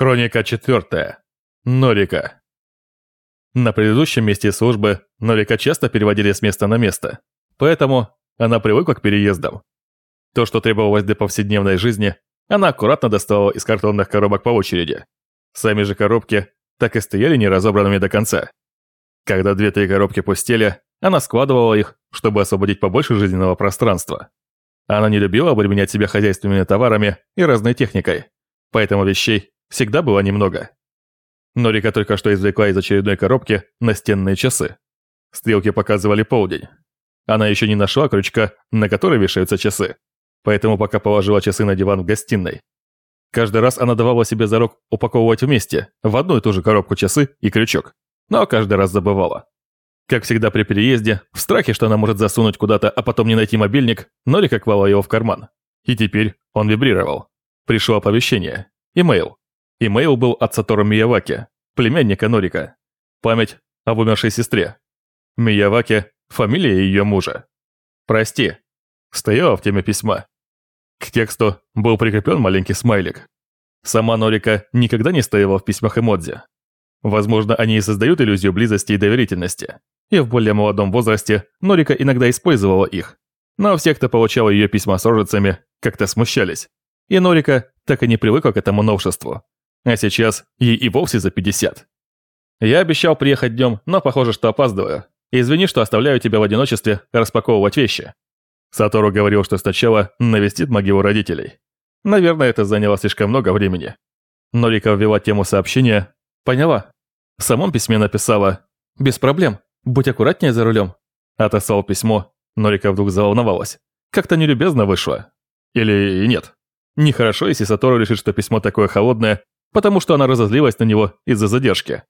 Хроника четвертая. Норика. На предыдущем месте службы Норика часто переводили с места на место, поэтому она привыкла к переездам. То, что требовалось для повседневной жизни, она аккуратно доставала из картонных коробок по очереди. Сами же коробки так и стояли неразобранными до конца. Когда две-три коробки пустели, она складывала их, чтобы освободить побольше жизненного пространства. Она не любила обременять себя хозяйственными товарами и разной техникой, поэтому вещей всегда было немного. Норика только что извлекла из очередной коробки настенные часы. Стрелки показывали полдень. Она еще не нашла крючка, на который вешаются часы, поэтому пока положила часы на диван в гостиной. Каждый раз она давала себе зарок упаковывать вместе, в одну и ту же коробку часы и крючок, но каждый раз забывала. Как всегда при переезде, в страхе, что она может засунуть куда-то, а потом не найти мобильник, Норика клала его в карман. И теперь он вибрировал. Пришло оповещение. Имейл. Имейл был от Сатору Мияваки, племянника Норика. Память об умершей сестре. Мияваки – фамилия ее мужа. «Прости», стояла в теме письма. К тексту был прикреплен маленький смайлик. Сама Норика никогда не стояла в письмах эмодзи. Возможно, они и создают иллюзию близости и доверительности. И в более молодом возрасте Норика иногда использовала их. Но все, кто получал ее письма с рожицами, как-то смущались. И Норика так и не привыкла к этому новшеству. А сейчас ей и вовсе за 50. Я обещал приехать днем, но похоже, что опаздываю. Извини, что оставляю тебя в одиночестве распаковывать вещи. Сатору говорил, что сначала навестит могилу родителей. Наверное, это заняло слишком много времени. Норика ввела тему сообщения. Поняла. В самом письме написала «Без проблем, будь аккуратнее за рулем». Отослал письмо. Норика вдруг заволновалась. Как-то нелюбезно вышло. Или нет. Нехорошо, если Сатору решит, что письмо такое холодное, потому что она разозлилась на него из-за задержки.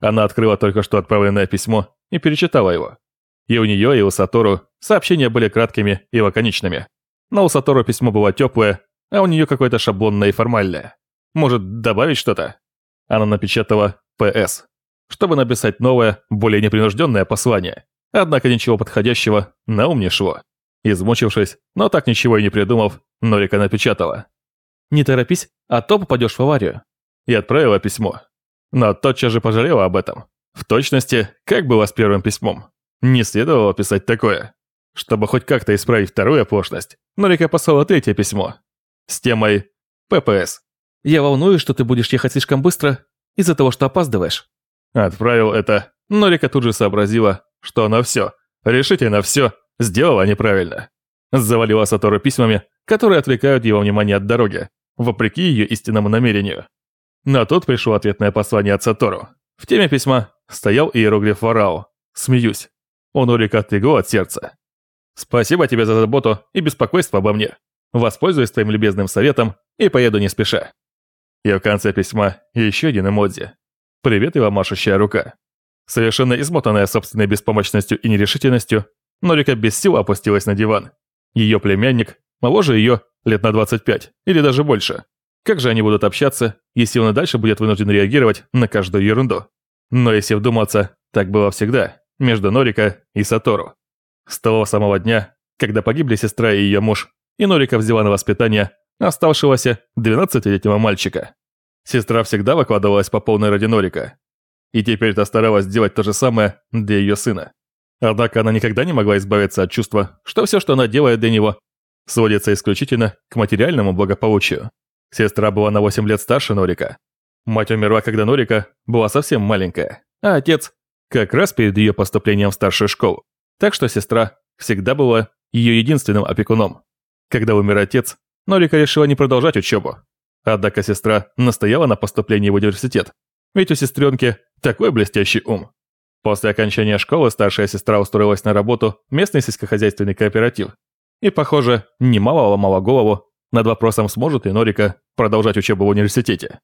Она открыла только что отправленное письмо и перечитала его. И у нее, и у Сатору сообщения были краткими и лаконичными. Но у Сатору письмо было теплое, а у нее какое-то шаблонное и формальное. Может, добавить что-то? Она напечатала «ПС», чтобы написать новое, более непринужденное послание. Однако ничего подходящего на ум не шло. Измучившись, но так ничего и не придумав, Норика напечатала. «Не торопись, а то попадешь в аварию». И отправила письмо. Но тотчас же пожалела об этом. В точности, как было с первым письмом. Не следовало писать такое. Чтобы хоть как-то исправить вторую оплошность, Норика послала третье письмо. С темой «ППС». «Я волнуюсь, что ты будешь ехать слишком быстро из-за того, что опаздываешь». Отправил это. Норика тут же сообразила, что она все, решительно все, сделала неправильно. Завалила Сатору письмами, которые отвлекают его внимание от дороги, вопреки ее истинному намерению. Но тут пришло ответное послание от Сатору. В теме письма стоял иероглиф Варао. «Смеюсь». Он Норика отлегло от сердца. «Спасибо тебе за заботу и беспокойство обо мне. Воспользуюсь твоим любезным советом и поеду не спеша». И в конце письма еще один эмодзи. Приветливо машущая рука. Совершенно измотанная собственной беспомощностью и нерешительностью, Норика без сил опустилась на диван. Ее племянник, моложе ее, лет на 25 или даже больше. Как же они будут общаться, если он и дальше будет вынужден реагировать на каждую ерунду? Но если вдуматься, так было всегда, между Норика и Сатору. С того самого дня, когда погибли сестра и ее муж, и Норика взяла на воспитание оставшегося 12-летнего мальчика. Сестра всегда выкладывалась по полной ради Норика. И теперь-то старалась сделать то же самое для ее сына. Однако она никогда не могла избавиться от чувства, что все, что она делает для него, сводится исключительно к материальному благополучию. Сестра была на 8 лет старше Норика. Мать умерла, когда Норика была совсем маленькая, а отец как раз перед ее поступлением в старшую школу. Так что сестра всегда была ее единственным опекуном. Когда умер отец, Норика решила не продолжать учебу. Однако сестра настояла на поступлении в университет, ведь у сестренки такой блестящий ум. После окончания школы старшая сестра устроилась на работу в местный сельскохозяйственный кооператив. И, похоже, немало ломала голову над вопросом, сможет ли Норика продолжать учебу в университете.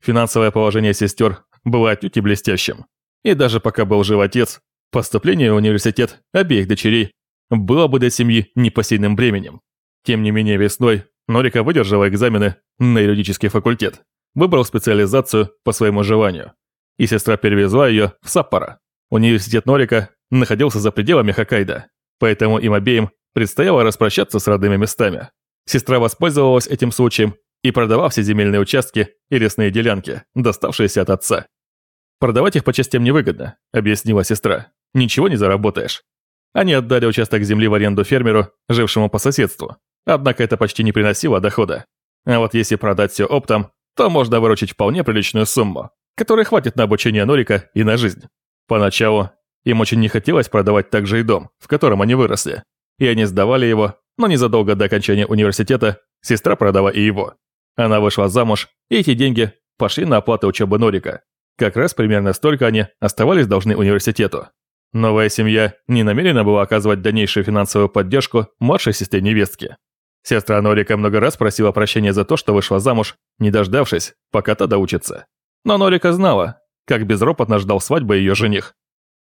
Финансовое положение сестер было отнюдь не блестящим. И даже пока был жив отец, поступление в университет обеих дочерей было бы для семьи непосильным бременем. Тем не менее весной Норика выдержала экзамены на юридический факультет, выбрал специализацию по своему желанию, и сестра перевезла ее в Саппоро. Университет Норика находился за пределами Хоккайдо, поэтому им обеим предстояло распрощаться с родными местами. Сестра воспользовалась этим случаем и продавал все земельные участки и лесные делянки, доставшиеся от отца. «Продавать их по частям невыгодно», — объяснила сестра. «Ничего не заработаешь». Они отдали участок земли в аренду фермеру, жившему по соседству. Однако это почти не приносило дохода. А вот если продать все оптом, то можно выручить вполне приличную сумму, которой хватит на обучение Норика и на жизнь. Поначалу им очень не хотелось продавать также и дом, в котором они выросли. И они сдавали его, но незадолго до окончания университета сестра продала и его. Она вышла замуж, и эти деньги пошли на оплату учебы Норика. Как раз примерно столько они оставались должны университету. Новая семья не намерена была оказывать дальнейшую финансовую поддержку младшей сестре невестки. Сестра Норика много раз просила прощения за то, что вышла замуж, не дождавшись, пока та доучится. Но Норика знала, как безропотно ждал свадьбы ее жених.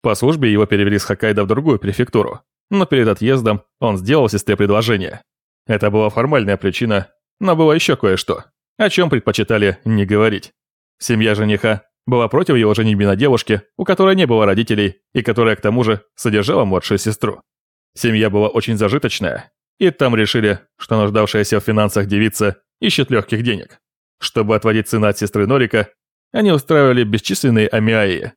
По службе его перевели с Хоккайдо в другую префектуру, но перед отъездом он сделал сестре предложение. Это была формальная причина, но было еще кое-что, о чем предпочитали не говорить. Семья жениха была против его женитьбы на девушке, у которой не было родителей и которая к тому же содержала младшую сестру. Семья была очень зажиточная, и там решили, что нуждавшаяся в финансах девица ищет легких денег. Чтобы отводить сына от сестры Норика, они устраивали бесчисленные амиаи.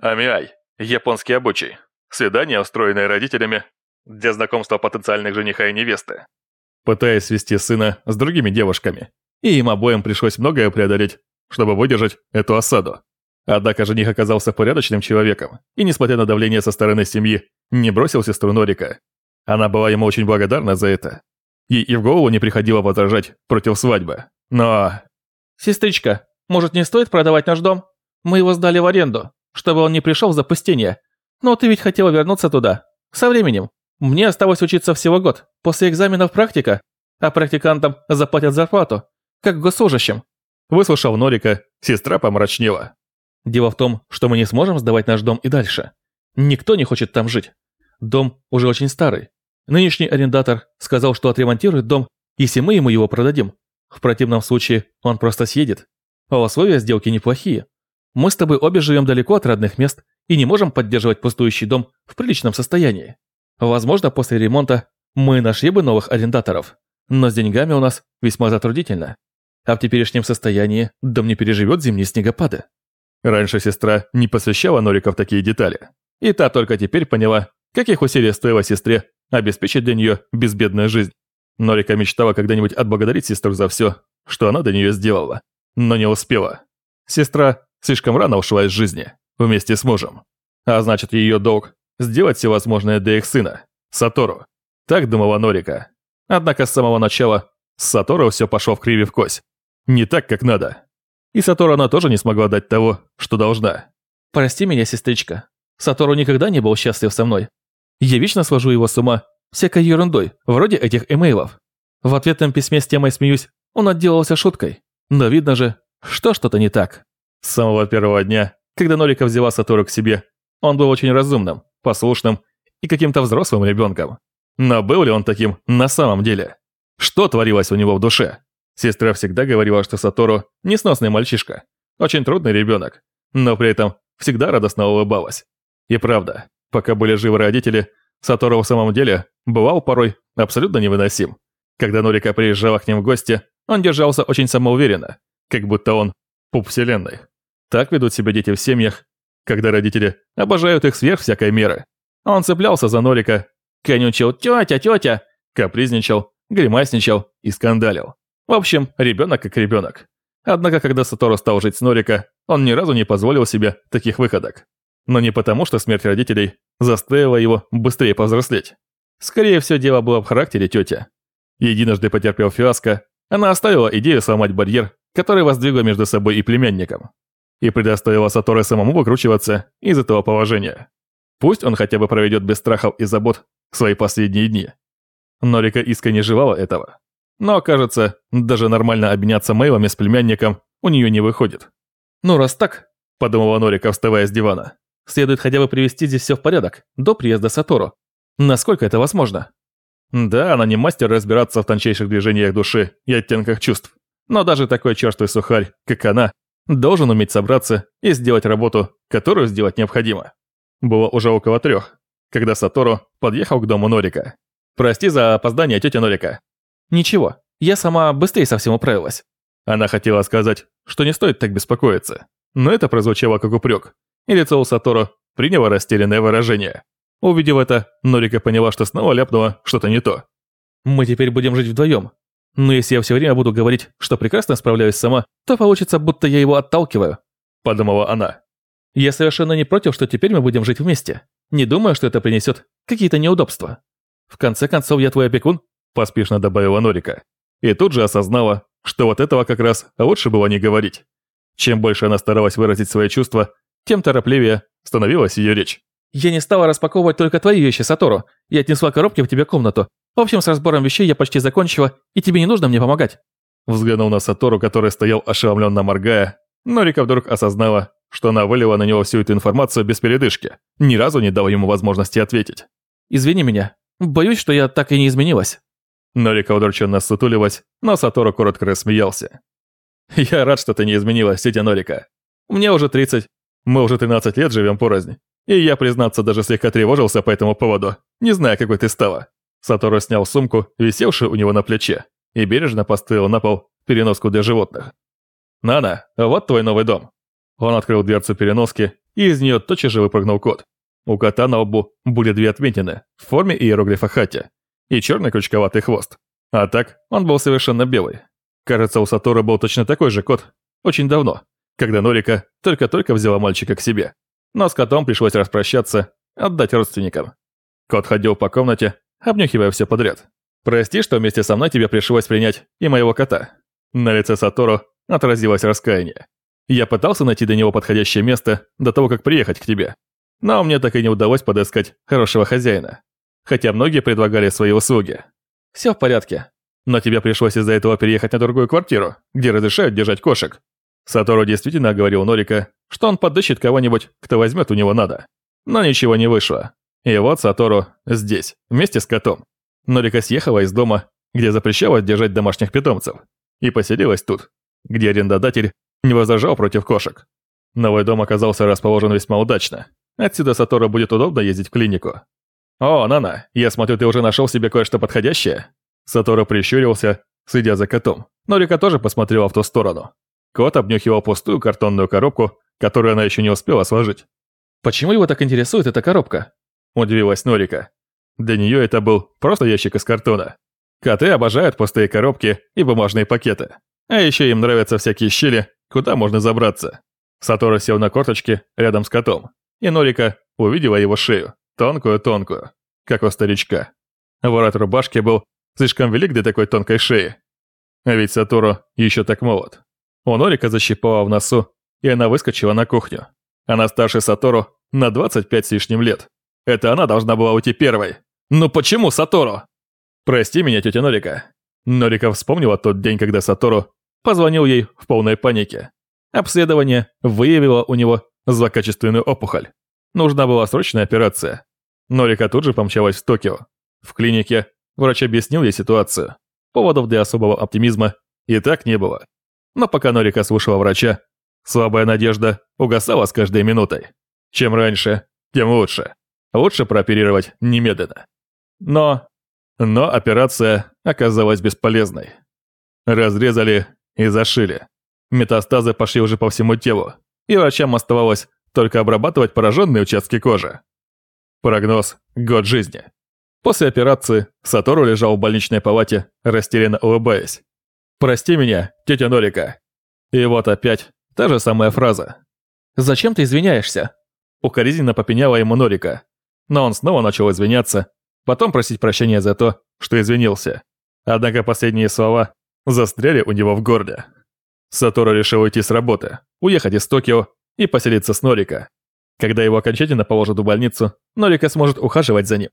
Амиай – японский обычай. Свидание, устроенное родителями для знакомства потенциальных жениха и невесты. Пытаясь свести сына с другими девушками. И им обоим пришлось многое преодолеть, чтобы выдержать эту осаду. Однако жених оказался порядочным человеком и, несмотря на давление со стороны семьи, не бросил сестру Норика. Она была ему очень благодарна за это. Ей и в голову не приходило возражать против свадьбы. Но... «Сестричка, может, не стоит продавать наш дом? Мы его сдали в аренду, чтобы он не пришел в запустение. Но ты ведь хотела вернуться туда. Со временем. Мне осталось учиться всего год. После экзаменов практика. А практикантам заплатят зарплату. Как госслужащим. Выслушав Норика, сестра помрачнела. Дело в том, что мы не сможем сдавать наш дом и дальше. Никто не хочет там жить. Дом уже очень старый. Нынешний арендатор сказал, что отремонтирует дом, если мы ему его продадим. В противном случае он просто съедет. А условия сделки неплохие. Мы с тобой обе живем далеко от родных мест и не можем поддерживать пустующий дом в приличном состоянии. Возможно, после ремонта мы нашли бы новых арендаторов, но с деньгами у нас весьма затруднительно. А в теперешнем состоянии дом не переживет зимние снегопады. Раньше сестра не посвящала Норика в такие детали, и та только теперь поняла, каких усилий стоило сестре обеспечить для нее безбедную жизнь. Норика мечтала когда-нибудь отблагодарить сестру за все, что она для нее сделала, но не успела. Сестра слишком рано ушла из жизни, вместе с мужем. А значит, ее долг – сделать все возможное для их сына, Сатору. Так думала Норика. Однако с самого начала с Сатору все пошло в криве в кость. Не так, как надо. И Сатору она тоже не смогла дать того, что должна. «Прости меня, сестричка. Сатору никогда не был счастлив со мной. Я вечно свожу его с ума всякой ерундой, вроде этих имейлов. В ответном письме с темой смеюсь, он отделался шуткой. Но видно же, что что-то не так. С самого первого дня, когда Норика взяла Сатору к себе, он был очень разумным, послушным и каким-то взрослым ребенком. Но был ли он таким на самом деле? Что творилось у него в душе? Сестра всегда говорила, что Сатору – несносный мальчишка, очень трудный ребенок, но при этом всегда радостно улыбалась. И правда, пока были живы родители, Сатору в самом деле бывал порой абсолютно невыносим. Когда Норика приезжала к ним в гости, он держался очень самоуверенно, как будто он пуп вселенной. Так ведут себя дети в семьях, когда родители обожают их сверх всякой меры. Он цеплялся за Норика, конючил «тетя, тетя», капризничал, гримасничал и скандалил. В общем, ребенок как ребенок. Однако, когда Сатору стал жить с Норика, он ни разу не позволил себе таких выходок. Но не потому, что смерть родителей заставила его быстрее повзрослеть. Скорее всего, дело было в характере тети. Единожды потерпев фиаско, она оставила идею сломать барьер, который воздвигла между собой и племянником и предоставила Саторе самому выкручиваться из этого положения. Пусть он хотя бы проведет без страхов и забот свои последние дни. Норика искренне желала этого. Но, кажется, даже нормально обменяться мейлами с племянником у нее не выходит. «Ну, раз так», – подумала Норика, вставая с дивана, – «следует хотя бы привести здесь все в порядок, до приезда Сатору. Насколько это возможно?» Да, она не мастер разбираться в тончайших движениях души и оттенках чувств. Но даже такой черствый сухарь, как она, должен уметь собраться и сделать работу, которую сделать необходимо. Было уже около трех, когда Сатору подъехал к дому Норика. «Прости за опоздание, тетя Норика». «Ничего, я сама быстрее совсем управилась. Она хотела сказать, что не стоит так беспокоиться, но это прозвучало как упрек, и лицо у Сатору приняло растерянное выражение. Увидев это, Норика поняла, что снова ляпнула что-то не то. «Мы теперь будем жить вдвоем. Но если я все время буду говорить, что прекрасно справляюсь сама, то получится, будто я его отталкиваю», – подумала она. «Я совершенно не против, что теперь мы будем жить вместе. Не думаю, что это принесет какие-то неудобства. В конце концов, я твой опекун», – поспешно добавила Норика. И тут же осознала, что вот этого как раз лучше было не говорить. Чем больше она старалась выразить свои чувства, тем торопливее становилась ее речь. «Я не стала распаковывать только твои вещи, Сатору. Я отнесла коробки в тебе комнату. В общем, с разбором вещей я почти закончила, и тебе не нужно мне помогать». Взглянул на Сатору, который стоял ошеломленно моргая, но Рика вдруг осознала, что она вылила на него всю эту информацию без передышки, ни разу не дала ему возможности ответить. «Извини меня. Боюсь, что я так и не изменилась». Норика удрученно сутулилась, но Сатору коротко рассмеялся. «Я рад, что ты не изменилась, тетя Норика. Мне уже 30, мы уже 13 лет живем порознь. И я, признаться, даже слегка тревожился по этому поводу, не зная, какой ты стала. Сатору снял сумку, висевшую у него на плече, и бережно поставил на пол переноску для животных. «Нана, вот твой новый дом». Он открыл дверцу переноски, и из нее тотчас же выпрыгнул кот. У кота на лбу были две отметины в форме иероглифа хати и черный крючковатый хвост. А так, он был совершенно белый. Кажется, у Сатору был точно такой же кот. Очень давно, когда Норика только-только взяла мальчика к себе. Но с котом пришлось распрощаться, отдать родственникам. Кот ходил по комнате, обнюхивая все подряд. «Прости, что вместе со мной тебе пришлось принять и моего кота». На лице Сатору отразилось раскаяние. Я пытался найти для него подходящее место до того, как приехать к тебе. Но мне так и не удалось подыскать хорошего хозяина. Хотя многие предлагали свои услуги. Все в порядке. Но тебе пришлось из-за этого переехать на другую квартиру, где разрешают держать кошек. Сатору действительно говорил Норика, что он подыщет кого-нибудь, кто возьмет у него надо. Но ничего не вышло. И вот Сатору здесь, вместе с котом. Норика съехала из дома, где запрещалось держать домашних питомцев, и поселилась тут, где арендодатель не возражал против кошек. Новый дом оказался расположен весьма удачно. Отсюда Сатору будет удобно ездить в клинику. «О, Нана, я смотрю, ты уже нашел себе кое-что подходящее?» Сатору прищурился, следя за котом. Норика тоже посмотрела в ту сторону. Кот обнюхивал пустую картонную коробку, которую она еще не успела сложить. «Почему его так интересует эта коробка?» – удивилась Норика. Для нее это был просто ящик из картона. Коты обожают пустые коробки и бумажные пакеты. А еще им нравятся всякие щели, куда можно забраться. Сатору сел на корточки рядом с котом, и Норика увидела его шею, тонкую-тонкую, как у старичка. Ворот рубашки был слишком велик для такой тонкой шеи. А ведь Сатору еще так молод. У Норика защипала в носу, и она выскочила на кухню. Она старше Сатору на 25 с лишним лет. Это она должна была уйти первой. Ну почему Сатору? Прости меня, тетя Норика. Норика вспомнила тот день, когда Сатору позвонил ей в полной панике. Обследование выявило у него злокачественную опухоль. Нужна была срочная операция. Норика тут же помчалась в Токио. В клинике врач объяснил ей ситуацию. Поводов для особого оптимизма и так не было. Но пока Норика слушала врача, слабая надежда угасала с каждой минутой. Чем раньше, тем лучше. Лучше прооперировать немедленно. Но... Но операция оказалась бесполезной. Разрезали и зашили. Метастазы пошли уже по всему телу, и врачам оставалось только обрабатывать пораженные участки кожи. Прогноз – год жизни. После операции Сатору лежал в больничной палате, растерянно улыбаясь. «Прости меня, тетя Норика». И вот опять та же самая фраза. «Зачем ты извиняешься?» Укоризненно попеняла ему Норика. Но он снова начал извиняться, потом просить прощения за то, что извинился. Однако последние слова застряли у него в горле. Сатору решил уйти с работы, уехать из Токио и поселиться с Норика. Когда его окончательно положат в больницу, Норика сможет ухаживать за ним.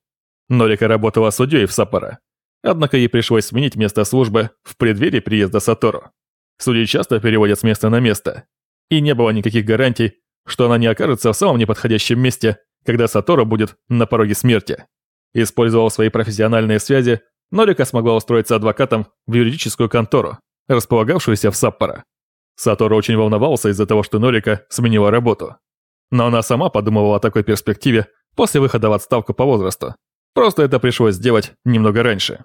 Норика работала судьей в Саппоро, Однако ей пришлось сменить место службы в преддверии приезда Сатору. Судьи часто переводят с места на место. И не было никаких гарантий, что она не окажется в самом неподходящем месте, когда Сатору будет на пороге смерти. Использовал свои профессиональные связи, Норика смогла устроиться адвокатом в юридическую контору, располагавшуюся в Саппоро. Сатору очень волновался из-за того, что Норика сменила работу. Но она сама подумывала о такой перспективе после выхода в отставку по возрасту. Просто это пришлось сделать немного раньше.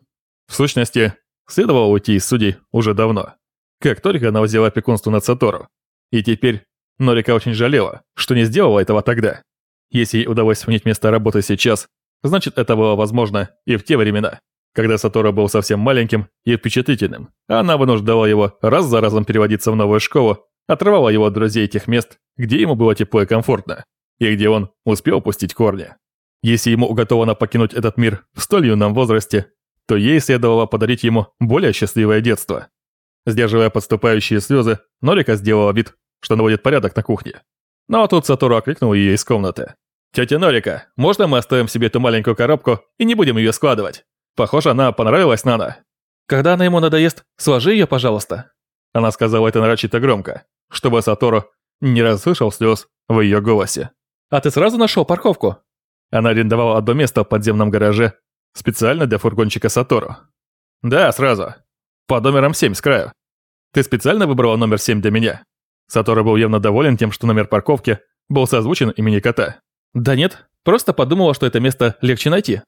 В сущности, следовало уйти из судей уже давно. как только она взяла опекунство над Сатору. И теперь Норика очень жалела, что не сделала этого тогда. Если ей удалось сменить место работы сейчас, значит это было возможно и в те времена, когда Сатору был совсем маленьким и впечатлительным. Она вынуждала его раз за разом переводиться в новую школу, отрывала его от друзей тех мест, где ему было тепло и комфортно, и где он успел пустить корни. Если ему уготовано покинуть этот мир в столь юном возрасте, то ей следовало подарить ему более счастливое детство. Сдерживая подступающие слезы, Норика сделала вид, что наводит порядок на кухне. Но тут Сатору окликнул ее из комнаты. «Тетя Норика, можно мы оставим себе эту маленькую коробку и не будем ее складывать? Похоже, она понравилась Нана». «Когда она ему надоест, сложи ее, пожалуйста». Она сказала это нарочито громко, чтобы Сатору не расслышал слез в ее голосе. «А ты сразу нашел парковку?» Она арендовала одно место в подземном гараже специально для фургончика Сатору. «Да, сразу. Под номером 7 с краю. Ты специально выбрала номер 7 для меня?» Сатору был явно доволен тем, что номер парковки был созвучен имени кота. «Да нет, просто подумала, что это место легче найти»,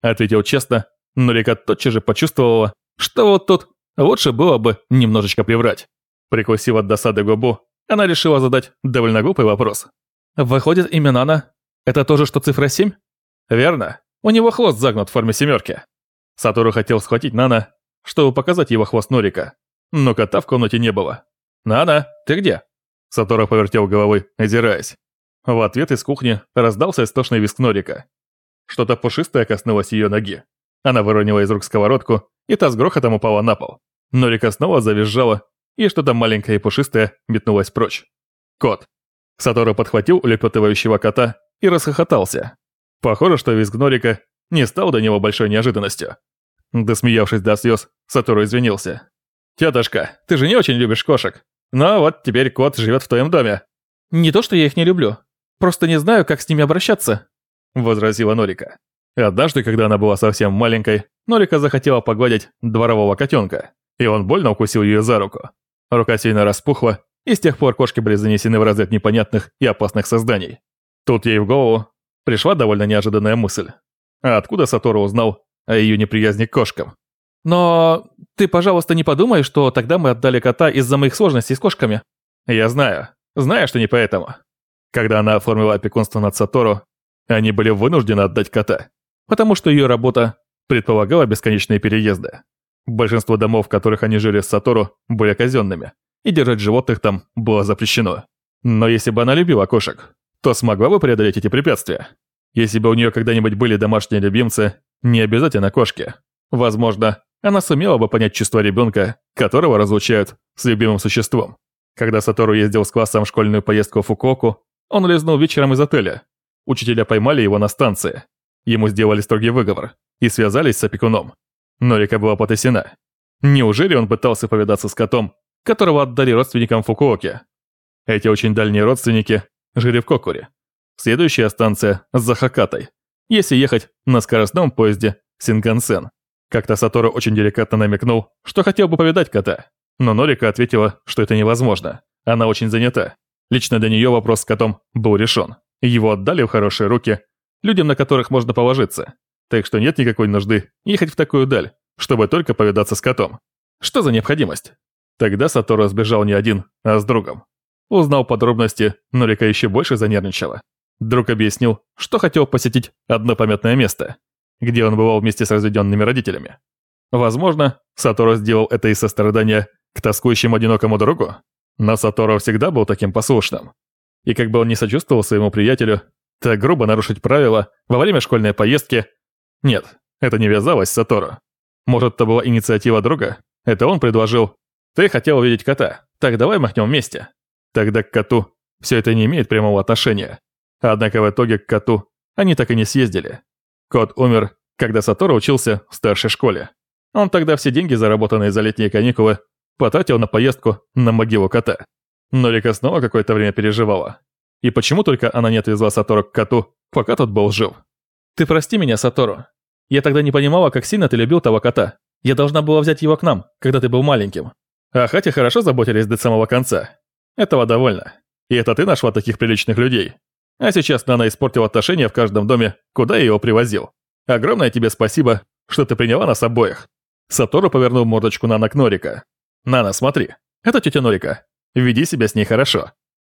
ответил честно, но Река тотчас же почувствовала, что вот тут лучше было бы немножечко приврать. Прикусив от досады губу, она решила задать довольно глупый вопрос. «Выходит, имя Нана – это тоже, что цифра 7?» «Верно. У него хвост загнут в форме семерки». Сатору хотел схватить Нана, чтобы показать его хвост Норика, но кота в комнате не было. «Нана, ты где?» Сатору повертел головой, озираясь. В ответ из кухни раздался истошный визг Норика. Что-то пушистое коснулось ее ноги. Она выронила из рук сковородку, и та с грохотом упала на пол. Норика снова завизжала, и что-то маленькое и пушистое метнулось прочь. Кот. Сатору подхватил улепетывающего кота и расхохотался. Похоже, что визг Норика не стал до него большой неожиданностью. Досмеявшись до слез, Сатору извинился. «Тетушка, ты же не очень любишь кошек. Но вот теперь кот живет в твоем доме». «Не то, что я их не люблю. Просто не знаю, как с ними обращаться», — возразила Норика. Однажды, когда она была совсем маленькой, Норика захотела погладить дворового котенка, и он больно укусил ее за руку. Рука сильно распухла, и с тех пор кошки были занесены в разряд непонятных и опасных созданий. Тут ей в голову пришла довольно неожиданная мысль. А откуда Сатору узнал о ее неприязни к кошкам? «Но ты, пожалуйста, не подумай, что тогда мы отдали кота из-за моих сложностей с кошками». «Я знаю. Знаю, что не поэтому. Когда она оформила опекунство над Сатору, они были вынуждены отдать кота, потому что ее работа предполагала бесконечные переезды. Большинство домов, в которых они жили с Сатору, были казенными, и держать животных там было запрещено. Но если бы она любила кошек, то смогла бы преодолеть эти препятствия. Если бы у нее когда-нибудь были домашние любимцы, не обязательно кошки. Возможно, она сумела бы понять чувство ребенка, которого разлучают с любимым существом. Когда Сатору ездил с классом в школьную поездку в Фукуоку, он улизнул вечером из отеля. Учителя поймали его на станции. Ему сделали строгий выговор и связались с опекуном. Норика была потрясена. Неужели он пытался повидаться с котом, которого отдали родственникам Фукуоке? Эти очень дальние родственники жили в Кокуре. Следующая станция за Хакатой, если ехать на скоростном поезде Сингансен. Как-то Сатору очень деликатно намекнул, что хотел бы повидать кота, но Норика ответила, что это невозможно. Она очень занята. Лично для нее вопрос с котом был решен. Его отдали в хорошие руки, людям, на которых можно положиться. Так что нет никакой нужды ехать в такую даль, чтобы только повидаться с котом. Что за необходимость? Тогда Сатору сбежал не один, а с другом. Узнал подробности, но Рика еще больше занервничала. Друг объяснил, что хотел посетить одно памятное место, где он бывал вместе с разведенными родителями. Возможно, Сатору сделал это из сострадания к тоскующему одинокому другу, но Сатору всегда был таким послушным. И как бы он не сочувствовал своему приятелю, так грубо нарушить правила во время школьной поездки... Нет, это не вязалось с Сатору. Может, это была инициатива друга? Это он предложил. Ты хотел увидеть кота, так давай махнем вместе. Тогда к коту все это не имеет прямого отношения. Однако в итоге к коту они так и не съездили. Кот умер, когда Сатору учился в старшей школе. Он тогда все деньги, заработанные за летние каникулы, потратил на поездку на могилу кота. Но Рика снова какое-то время переживала. И почему только она не отвезла Сатору к коту, пока тот был жив? «Ты прости меня, Сатору. Я тогда не понимала, как сильно ты любил того кота. Я должна была взять его к нам, когда ты был маленьким». А хотя хорошо заботились до самого конца. Этого довольно. И это ты нашла таких приличных людей. А сейчас Нана испортила отношения в каждом доме, куда я его привозил. Огромное тебе спасибо, что ты приняла нас обоих. Сатору повернул мордочку Нана к Норика. «Нана, смотри. Это тетя Норика. Веди себя с ней хорошо.